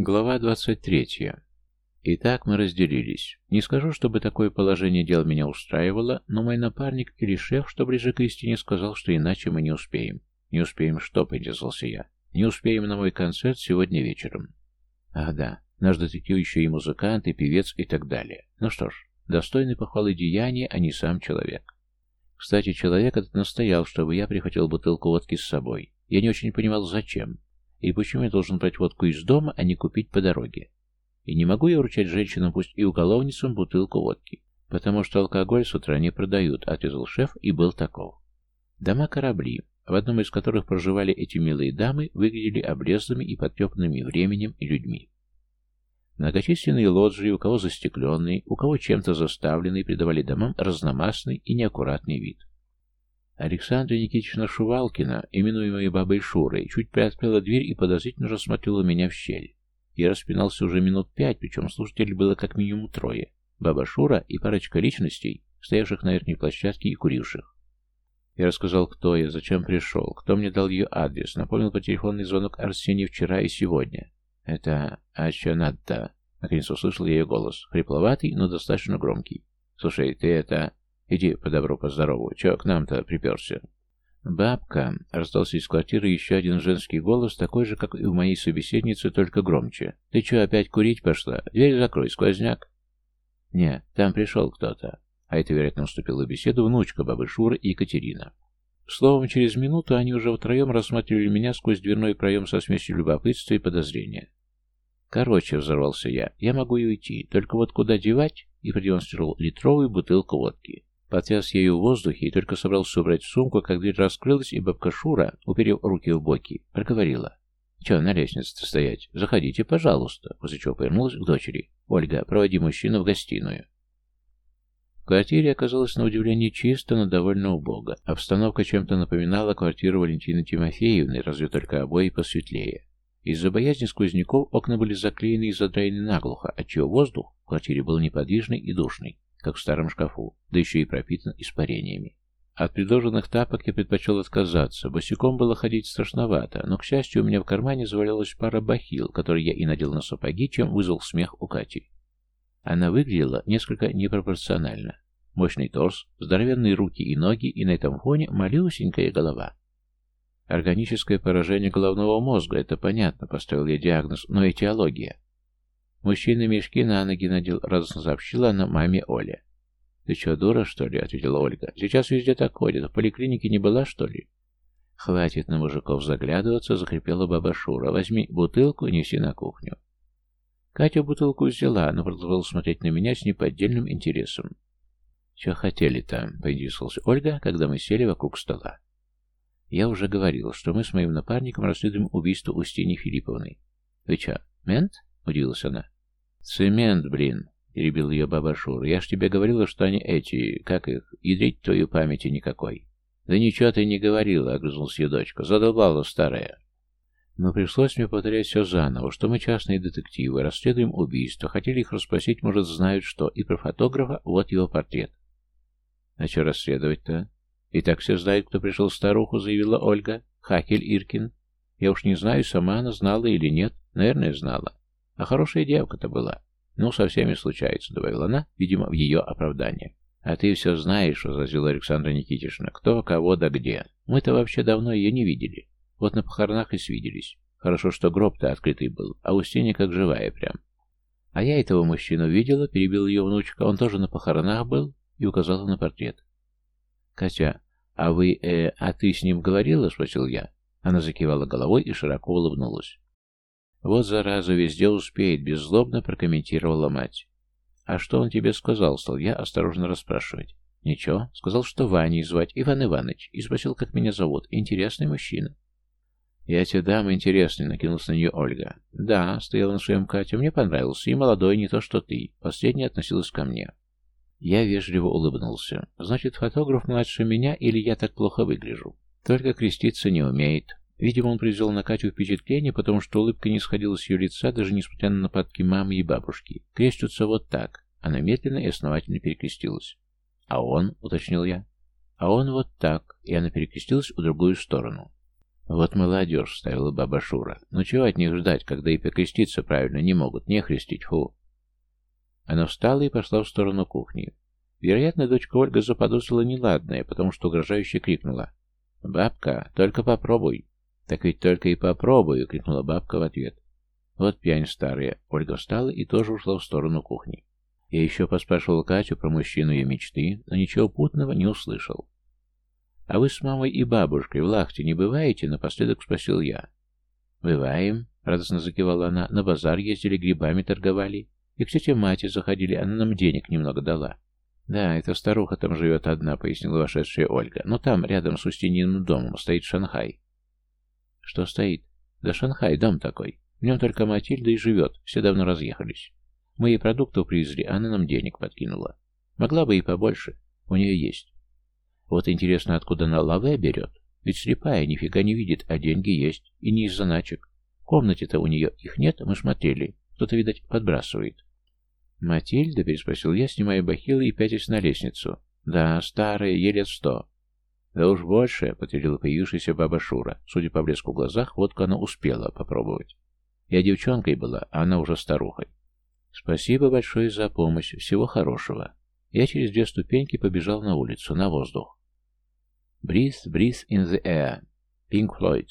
Глава 23. Итак, мы разделились. Не скажу, чтобы такое положение дел меня устраивало, но мой напарник или шеф, что ближе к истине, сказал, что иначе мы не успеем. Не успеем что, поинтересовался я. Не успеем на мой концерт сегодня вечером. Ах да, наш детектив еще и музыкант, и певец, и так далее. Ну что ж, достойный похвалы деяния, а не сам человек. Кстати, человек этот настоял, чтобы я прихватил бутылку водки с собой. Я не очень понимал, зачем. И почему я должен брать водку из дома, а не купить по дороге. И не могу я вручать женщинам, пусть и уголовницам, бутылку водки. Потому что алкоголь с утра не продают, отрезал шеф и был таков. Дома-корабли, в одном из которых проживали эти милые дамы, выглядели обрезанными и потрепанными временем и людьми. Многочисленные лоджии, у кого застекленные, у кого чем-то заставленные, придавали домам разномастный и неаккуратный вид. Александра Никитична Шувалкина, именуемая бабой Шурой, чуть приоткрыла дверь и подозрительно рассмотрела меня в щель. Я распинался уже минут пять, причем слушателей было как минимум трое. Баба Шура и парочка личностей, стоявших на верхней площадке и куривших. Я рассказал, кто я, зачем пришел, кто мне дал ее адрес, напомнил по телефонный звонок Арсении вчера и сегодня. Это... а что надо-то? Наконец услышал я ее голос. Хрипловатый, но достаточно громкий. Слушай, ты это... Иди по добру, по здорову. Че к нам-то приперся? «Бабка!» — раздался из квартиры еще один женский голос, такой же, как и у моей собеседницы, только громче. «Ты че, опять курить пошла? Дверь закрой, сквозняк!» «Не, там пришел кто-то». А это, вероятно, вступила в беседу внучка бабы Шуры и Екатерина. Словом, через минуту они уже втроем рассматривали меня сквозь дверной проем со смесью любопытства и подозрения. «Короче», — взорвался я, — «я могу и уйти, только вот куда девать?» и продемонстрировал литровую бутылку водки. Потряс ею в воздухе и только собрался убрать сумку, как дверь раскрылась, и бабка Шура, уперев руки в боки, проговорила. «Че, на лестнице-то стоять? Заходите, пожалуйста», после чего повернулась к дочери. «Ольга, проводи мужчину в гостиную». В квартире оказалось на удивление чисто, но довольно убого. Обстановка чем-то напоминала квартиру Валентины Тимофеевны, разве только обои посветлее. Из-за боязни сквозняков окна были заклеены и задраены наглухо, отчего воздух в квартире был неподвижный и душный как в старом шкафу, да еще и пропитан испарениями. От предложенных тапок я предпочел отказаться. Босиком было ходить страшновато, но, к счастью, у меня в кармане завалялась пара бахил, которые я и надел на сапоги, чем вызвал смех у Кати. Она выглядела несколько непропорционально. Мощный торс, здоровенные руки и ноги, и на этом фоне малюсенькая голова. Органическое поражение головного мозга, это понятно, поставил я диагноз, но этиология. Мужчина мешки на ноги надел, радостно сообщила она маме Оле. «Ты что, дура, что ли?» — ответила Ольга. «Сейчас везде так ходят. В поликлинике не была, что ли?» «Хватит на мужиков заглядываться», — закрепела баба Шура. «Возьми бутылку и неси на кухню». Катя бутылку взяла, но продолжала смотреть на меня с неподдельным интересом. «Че хотели там?» — поинтересовалась Ольга, когда мы сели вокруг стола. «Я уже говорил, что мы с моим напарником расследуем убийство Устини Филипповны». «Вы че, мент?» — удивилась она. «Цемент, блин!» — перебил ее баба Шура. «Я ж тебе говорила, что они эти... Как их? Ядрить твою памяти никакой». «Да ничего ты не говорила», — огрызнулась ее дочка. «Задолбала старая». Но пришлось мне повторять все заново, что мы частные детективы, расследуем убийства, хотели их расспросить, может, знают что, и про фотографа, вот его портрет. А что расследовать-то? И так все знают, кто пришел старуху, заявила Ольга. Хакель Иркин. Я уж не знаю, сама она знала или нет. Наверное, знала. А хорошая девка-то была. Ну, со всеми случается, добавила она, видимо, в ее оправдание. А ты все знаешь, возразила Александра Никитична, кто, кого да где. Мы-то вообще давно ее не видели. Вот на похоронах и свиделись. Хорошо, что гроб-то открытый был, а Устинья как живая прям. А я этого мужчину видела, перебил ее внучка, он тоже на похоронах был, и указала на портрет. Катя, а вы, э, а ты с ним говорила? Спросил я. Она закивала головой и широко улыбнулась. «Вот зараза, везде успеет», — беззлобно прокомментировала мать. «А что он тебе сказал?» — стал я осторожно расспрашивать. «Ничего. Сказал, что Ваней звать, Иван Иванович, и спросил, как меня зовут. Интересный мужчина». «Я тебе дам интересный», — накинулась на нее Ольга. «Да», — стояла на своем Катя, — «мне понравился. И молодой, не то что ты». Последняя относилась ко мне. Я вежливо улыбнулся. «Значит, фотограф младше меня или я так плохо выгляжу?» «Только креститься не умеет». Видимо, он произвел на Катю впечатление, потому что улыбка не сходила с ее лица, даже несмотря на нападки мамы и бабушки. Крестятся вот так. Она медленно и основательно перекрестилась. «А он?» — уточнил я. «А он вот так». И она перекрестилась в другую сторону. Вот молодежь, ставила баба Шура. Ну чего от них ждать, когда и покреститься правильно не могут, не хрестить, фу. Она встала и пошла в сторону кухни. Вероятно, дочка Ольга заподозрила неладное, потому что угрожающе крикнула. «Бабка, только попробуй!» «Так ведь только и попробую!» — крикнула бабка в ответ. «Вот пьянь старая!» Ольга встала и тоже ушла в сторону кухни. Я еще поспрашивал Катю про мужчину ее мечты, но ничего путного не услышал. «А вы с мамой и бабушкой в Лахте не бываете?» — напоследок спросил я. «Бываем», — радостно закивала она. «На базар ездили, грибами торговали. И к тете Мате заходили, она нам денег немного дала». «Да, эта старуха там живет одна», — пояснила вошедшая Ольга. «Но там, рядом с Устининым домом, стоит Шанхай». «Что стоит?» «Да Шанхай, дом такой. В нем только Матильда и живет, все давно разъехались. Мы ей продуктов привезли, а она нам денег подкинула. Могла бы и побольше, у нее есть. Вот интересно, откуда она лаве берет? Ведь слепая, нифига не видит, а деньги есть. И не из заначек. В комнате-то у нее их нет, мы смотрели. Кто-то, видать, подбрасывает. «Матильда?» — переспросил я, снимая бахилы и пятясь на лестницу. «Да, старая, ей лет сто». «Да уж больше», — подтвердила появившаяся баба Шура. Судя по блеску в глазах, водку она успела попробовать. Я девчонкой была, а она уже старухой. «Спасибо большое за помощь. Всего хорошего». Я через две ступеньки побежал на улицу, на воздух. Breathe, breathe in the air. Pink Floyd.